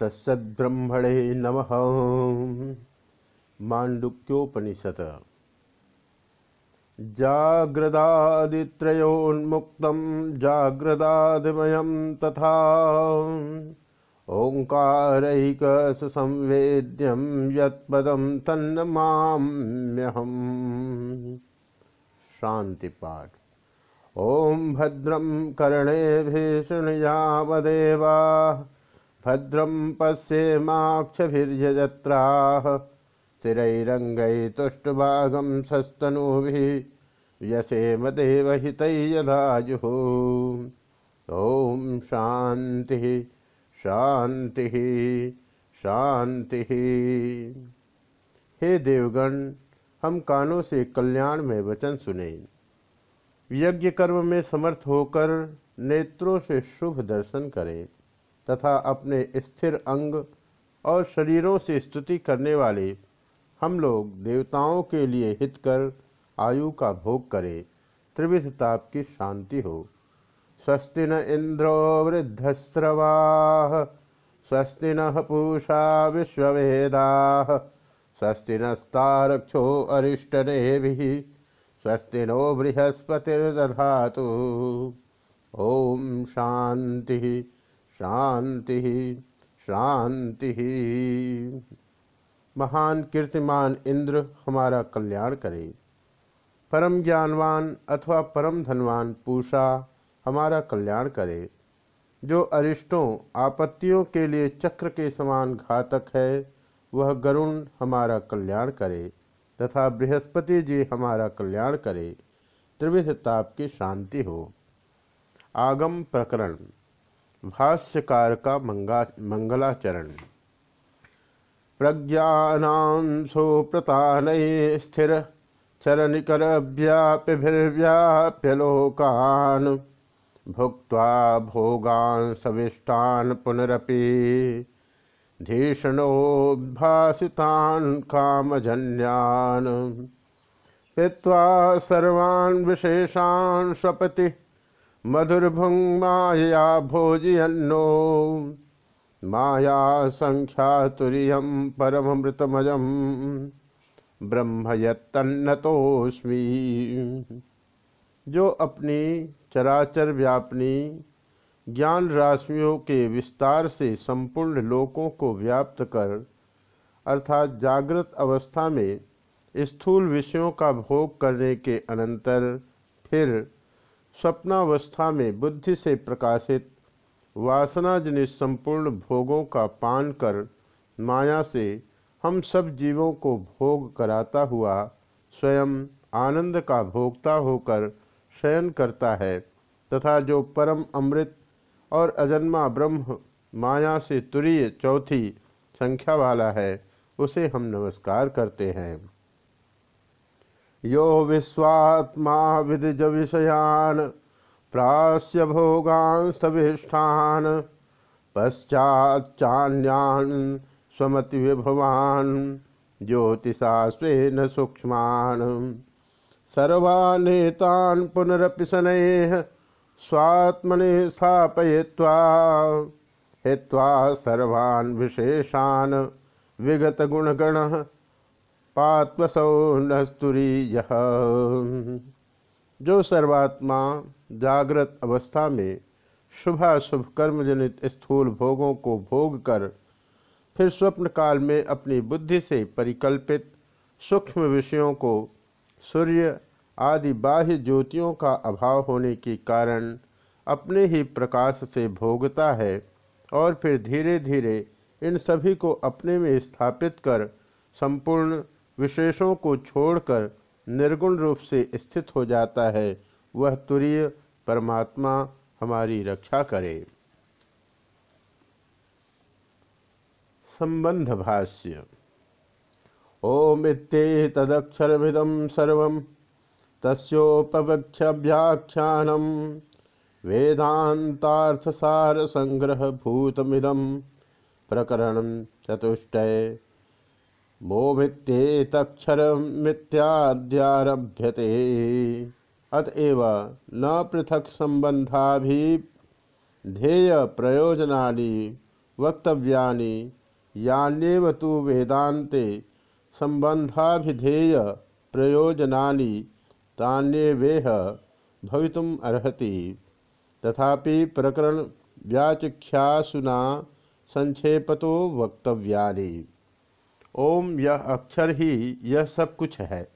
तत्सद्ब्रह्मणे नमः। मांडुक्योपनिषद जाग्रदादित्रयोन्मुक्तं जाग्रदादिमयं तथा। ओङ्कारैकसंवेद्यं यत्पदं तन्नमाम्यहम्। शान्तिपाठ। ॐ भद्रं कर्णेभिः शृणुयामदेवा भद्रं पश्येमाक्षभिर्यजत्राः। स्थिरैरङ्गैतुष्टभागं सस्तनूभिः देवहितैयदायुः ॐ शान्तिः शान्तिः शान्तिः। हे देवगण, हम कानों से कल्याण में वचन सुने। यज्ञ कर्म में समर्थ होकर नेत्रों से शुभ दर्शन करें। तथा अपने स्थिर अंग और शरीरों से स्तुति करने वाले हम लोग देवताओं के लिए हित कर आयु का भोग करें। त्रिविध ताप की शांति हो। स्वस्ति न इंद्रो वृद्धस्रवा, स्वस्ति न पूषा विश्ववेदा, स्वस्ति नस्तारक्षो अरिष्टनेभिः, स्वस्ति नो बृहस्पतिर्दधातु। ओम शांति। शांति शांति। महान कीर्तिमान इंद्र हमारा कल्याण करे। परम ज्ञानवान अथवा परम धनवान पूषा हमारा कल्याण करे। जो अरिष्टों, आपत्तियों के लिए चक्र के समान घातक है, वह गरुण हमारा कल्याण करे तथा बृहस्पति जी हमारा कल्याण करे। त्रिविध ताप की शांति हो। आगम प्रकरण। भाष्यकार का मंगा, मंगलाचरण। प्रज्ञानांशो प्रतान स्थिर चरनिकर व्याप्यभिर्व्याप्य लोकान भुक्त्वा भोगान सविष्टान पुनरपि। धीषणोद्भासितान् कामजन्यान्, पीत्वा सर्वान् विशेषान् स्वपति मधुर्भुङ्मायया भोजयन्नो। माया सङ्ख्यातुर्यं परममृतमजं ब्रह्म यत्तन्नतोऽस्मि जो अपनी चराचर व्यापनी ज्ञान राशियों के विस्तार से संपूर्ण लोकों को व्याप्त कर, अर्थात जागृत अवस्था में स्थूल विषयों का भोग करने के अनंतर फिर स्वप्नावस्था में बुद्धि से प्रकाशित वासना वासनाजनित संपूर्ण भोगों का पान कर माया से हम सब जीवों को भोग कराता हुआ स्वयं आनंद का भोगता होकर शयन करता है तथा जो परम अमृत और अजन्मा ब्रह्म माया से तुरीय चौथी संख्या वाला है, उसे हम नमस्कार करते हैं। यो विश्वात्मा विदिज विषयान प्रास्य भोगान सविष्ठान पश्चाचान्यान स्वमति विभवान ज्योतिषा स्वेन सूक्ष्मान। सर्वानेतान पुनरपि शनैः स्वात्मने स्थापयित्वा, हित्वा सर्वान् विशेषान् विगतगुणगणः पात्वसौ नस्तुरीयः जो सर्वात्मा जागृत अवस्था में शुभाशुभ कर्मजनित स्थूल भोगों को भोग कर, फिर स्वप्न काल में अपनी बुद्धि से परिकल्पित सूक्ष्म विषयों को, सूर्य आदि बाह्य ज्योतियों का अभाव होने के कारण अपने ही प्रकाश से भोगता है और फिर धीरे धीरे इन सभी को अपने में स्थापित कर, संपूर्ण विशेषों को छोड़कर निर्गुण रूप से स्थित हो जाता है, वह तुरीय परमात्मा हमारी रक्षा करे। संबंध भाष्य। ओम ओमित्ते तदक्षरमिदं सर्वं तस्योपवक्षव्याख्यानं वेदान्तार्थसारसङ्ग्रहभूतमिदं, प्रकरण चतुष्टय। मोमित्येतक्षरमित्याद्यारभ्यते अतएव न पृथक संबंधाभिधेय प्रयोजनानि वक्तव्यानि, यान्येव तु वेदान्ते संबंधाभिधेय प्रयोजनानि तान्येवेह भवितुम तथापि प्रकरण व्याचिख्यासुना संक्षेपतो वक्तव्यानि। ओम यह अक्षर ही यह सब कुछ है।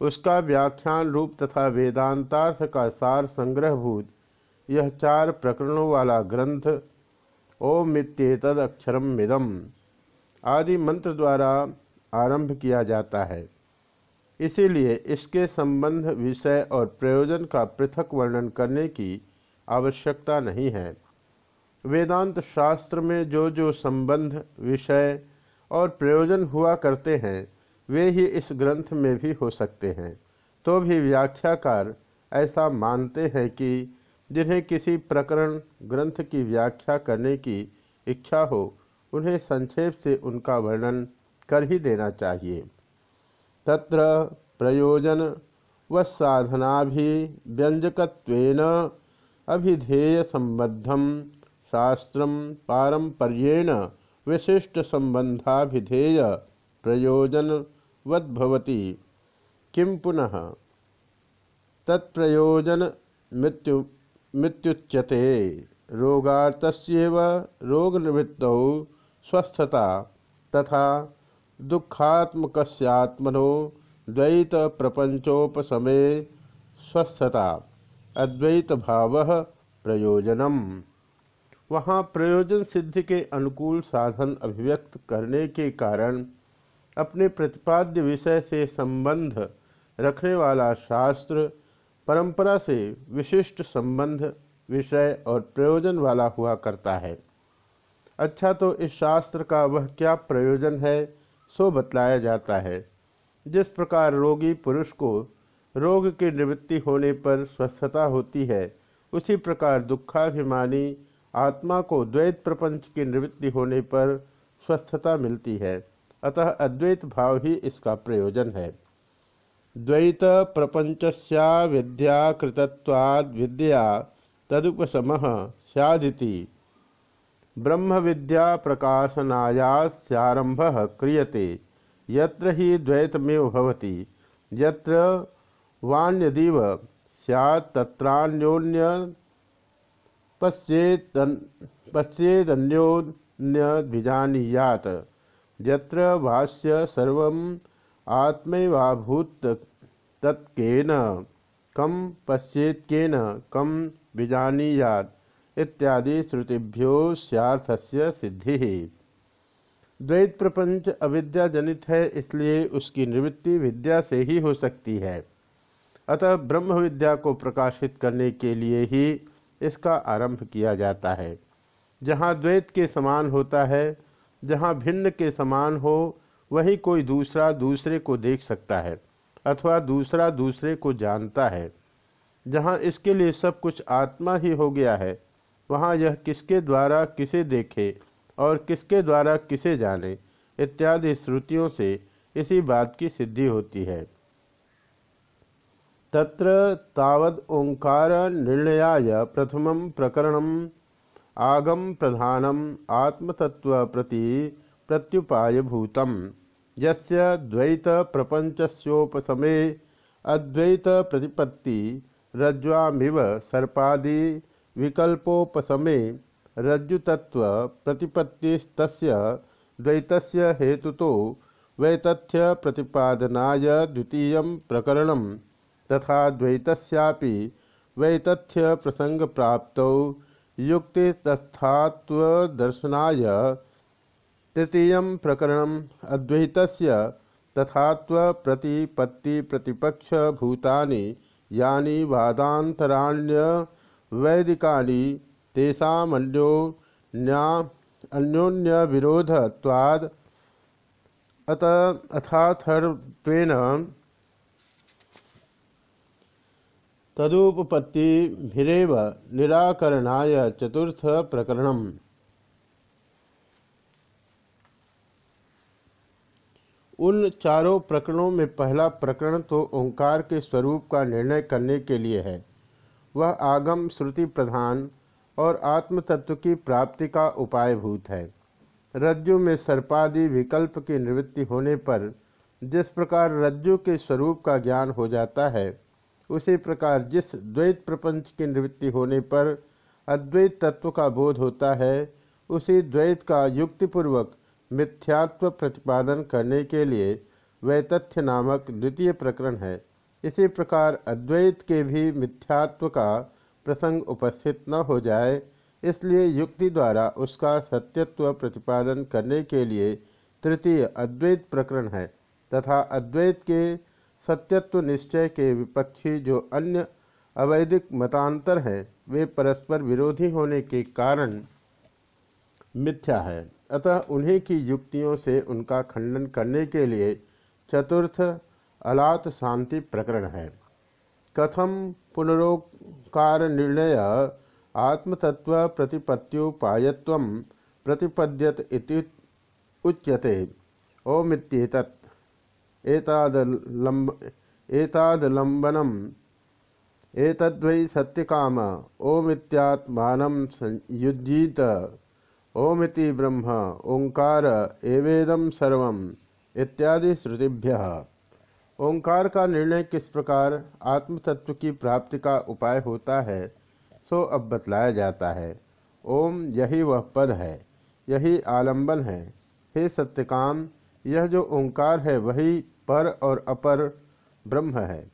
उसका व्याख्यान रूप तथा वेदांतार्थ का सार संग्रहभूत, यह चार प्रकरणों वाला ग्रंथ, ओम मित्येतद अक्षरम मिदम आदि मंत्र द्वारा आरंभ किया जाता है। इसीलिए इसके संबंध, विषय और प्रयोजन का पृथक वर्णन करने की आवश्यकता नहीं है। वेदांत शास्त्र में जो जो संबंध, विषय और प्रयोजन हुआ करते हैं, वे ही इस ग्रंथ में भी हो सकते हैं। तो भी व्याख्याकार ऐसा मानते हैं कि जिन्हें किसी प्रकरण ग्रंथ की व्याख्या करने की इच्छा हो, उन्हें संक्षेप से उनका वर्णन कर ही देना चाहिए। तत्र प्रयोजन व साधना भी साधनाभिव्यंजकत्वेन अभिधेय संबद्धम शास्त्र पारंपर्येण विशिष्ट संबंधाभिधेय प्रयोजन वद्भवती किम पुनः? तत्प्रयोजन मृत्यु, मृत्युच्यते। रोगार्तस्येव रोगनिवृत्तौ स्वस्थता तथा दुखात्मकस्यात्मनो द्वैत प्रपंचोपसमे स्वस्थता। अद्वैत भाव प्रयोजनम। वहाँ प्रयोजन सिद्धि के अनुकूल साधन अभिव्यक्त करने के कारण अपने प्रतिपाद्य विषय से संबंध रखने वाला शास्त्र, परंपरा से विशिष्ट संबंध, विषय और प्रयोजन वाला हुआ करता है। अच्छा तो इस शास्त्र का वह क्या प्रयोजन है, सो बतलाया जाता है। जिस प्रकार रोगी पुरुष को रोग की निवृत्ति होने पर स्वस्थता होती है, उसी प्रकार दुखाभिमानी आत्मा को द्वैत प्रपंच की निवृत्ति होने पर स्वस्थता मिलती है। अतः अद्वैत भाव ही इसका प्रयोजन है। द्वैत प्रपंचस्या विद्याकृतवाद विद्या तदुपशम सदिति ब्रह्म विद्या प्रकाशनायारंभ क्रियते। यत्र ही द्वैतमेव भवति। यत्र पश्येद पश्येदन्योन्यद्विजानीयात् यत्र भाष्य सर्व आत्मैवाभूत तत्केन कम पश्येत्केन कम बीजानीयात इत्यादि श्रुतिभ्यो स्यार्थस्य सिद्धि। द्वैत प्रपंच अविद्या जनित है, इसलिए उसकी निवृत्ति विद्या से ही हो सकती है। अतः ब्रह्म विद्या को प्रकाशित करने के लिए ही इसका आरंभ किया जाता है। जहाँ द्वैत के समान होता है, जहाँ भिन्न के समान हो, वही कोई दूसरा दूसरे को देख सकता है, अथवा दूसरा दूसरे को जानता है। जहाँ इसके लिए सब कुछ आत्मा ही हो गया है, वहाँ यह किसके द्वारा किसे देखे और किसके द्वारा किसे जाने इत्यादि श्रुतियों से इसी बात की सिद्धि होती है। तत्र तावद ओंकार निर्णयाय प्रथम प्रकरण आगम प्रधानम आत्मतत्व प्रति प्रत्युपाय भूतम यस्य द्वैत अद्वैत प्रतिपत्ति रज्ज्वामिव सर्पादि, विकल्पोपसमे रज्जुतत्व प्रतिपत्तिस्तस्य द्वैतस्य हेतुतो वैतथ्य प्रतिपादनाय द्वितीय प्रकरण तथा द्वैतस्यापि वैतथ्य प्रसंग प्राप्त युक्तितस्थात्वदर्शनाय तृतीय प्रकरण अद्वैत तथात्व प्रतिपत्ति प्रतिपक्ष भूतानि यानी वादांतराण्य वैदिकानि तेषामन्योन्या अन्योन्य अत अथाथर्वेन तदुपपत्तिभिरेव निराकरणाय चतुर्थ प्रकरणम्। उन चारों प्रकरणों में पहला प्रकरण तो ओंकार के स्वरूप का निर्णय करने के लिए है। वह आगम श्रुति प्रधान और आत्म तत्व की प्राप्ति का उपाय भूत है। रज्जु में सर्पादि विकल्प की निवृत्ति होने पर जिस प्रकार रज्जु के स्वरूप का ज्ञान हो जाता है उसी प्रकार जिस द्वैत प्रपंच की निवृत्ति होने पर अद्वैत तत्व का बोध होता है, उसी द्वैत का युक्तिपूर्वक मिथ्यात्व प्रतिपादन करने के लिए वैतथ्य नामक द्वितीय प्रकरण है। इसी प्रकार अद्वैत के भी मिथ्यात्व का प्रसंग उपस्थित न हो जाए, इसलिए युक्ति द्वारा उसका सत्यत्व प्रतिपादन करने के लिए तृतीय अद्वैत प्रकरण है, तथा अद्वैत के सत्यत्व निश्चय के विपक्षी जो अन्य अवैधिक मतांतर हैं, वे परस्पर विरोधी होने के कारण मिथ्या है। अतः उन्हीं की युक्तियों से उनका खंडन करने के लिए चतुर्थ अलात शांति प्रकरण है। कथम पुनरोकार निर्णय आत्मतत्व प्रतिपत्त्युपायत्व प्रतिपद्यत इति उच्यते, ओमित्येतत्। एतादलम्ब एतादलम्बनम एतद्वै सत्यकाम, ओमित्यात्मानं संयुज्यीत ओमिति ब्रह्म, ओंकार एवेदम सर्वम, इत्यादि श्रुतिभ्य। ओंकार का निर्णय किस प्रकार आत्मतत्व की प्राप्ति का उपाय होता है, सो अब बतलाया जाता है। ओम, यही वह पद है, यही आलंबन है। हे सत्यकाम, यह जो ओंकार है, वही पर और अपर ब्रह्म है।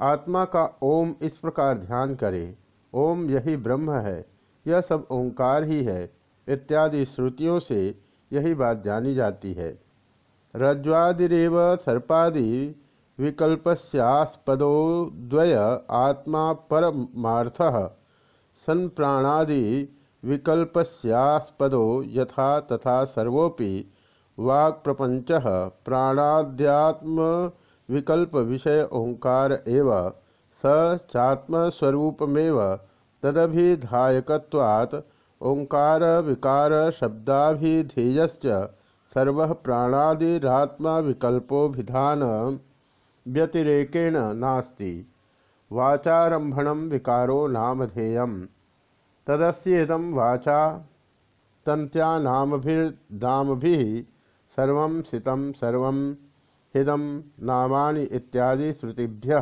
आत्मा का ओम इस प्रकार ध्यान करे, ओम यही ब्रह्म है, यह सब ओंकार ही है, इत्यादि श्रुतियों से यही बात जानी जाती है। रज्ज्वादिव सर्पादि विकल्पस्यास्पदो द्वय आत्मा परमार्थ सन प्राणादि विकल्पस्यास्पदो यथा तथा सर्वोपि वाक् प्रपंच प्राणाध्यात्म विकल्प विषय ओंकार एव स चात्मस्वरूपमेव तदभिधायकत्वात् ओंकार विकार शब्दाभिधेयश्च सर्व प्राणादिरात्मा विकल्पोभिधान व्यतिरेकेण नास्ति। वाचारंभण विकारो नामधेय तदस्येदम वाचा तंत्यानामभिर्दामभिः सर्व सितम सर्व हिदम नामानि इत्यादि श्रुतिभ्य।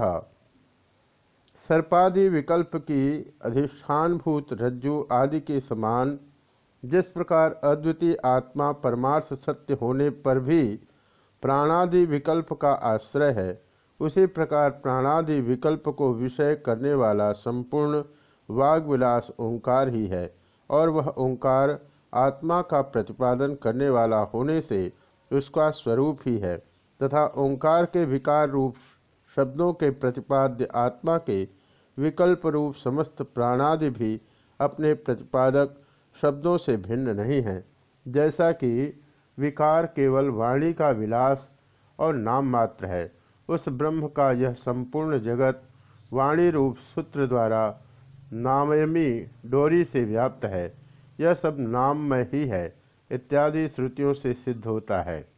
सर्पादि विकल्प की अधिष्ठानभूत रज्जु आदि के समान, जिस प्रकार अद्वितीय आत्मा परमार्थ सत्य होने पर भी प्राणादि विकल्प का आश्रय है, उसी प्रकार प्राणादि विकल्प को विषय करने वाला संपूर्ण वाग्विलास ओंकार ही है, और वह ओंकार आत्मा का प्रतिपादन करने वाला होने से उसका स्वरूप ही है, तथा ओंकार के विकार रूप शब्दों के प्रतिपाद्य आत्मा के विकल्प रूप समस्त प्राणादि भी अपने प्रतिपादक शब्दों से भिन्न नहीं हैं, जैसा कि विकार केवल वाणी का विलास और नाम मात्र है। उस ब्रह्म का यह संपूर्ण जगत वाणी रूप सूत्र द्वारा नामयमी डोरी से व्याप्त है। यह सब नाम में ही है। इत्यादि श्रुतियों से सिद्ध होता है।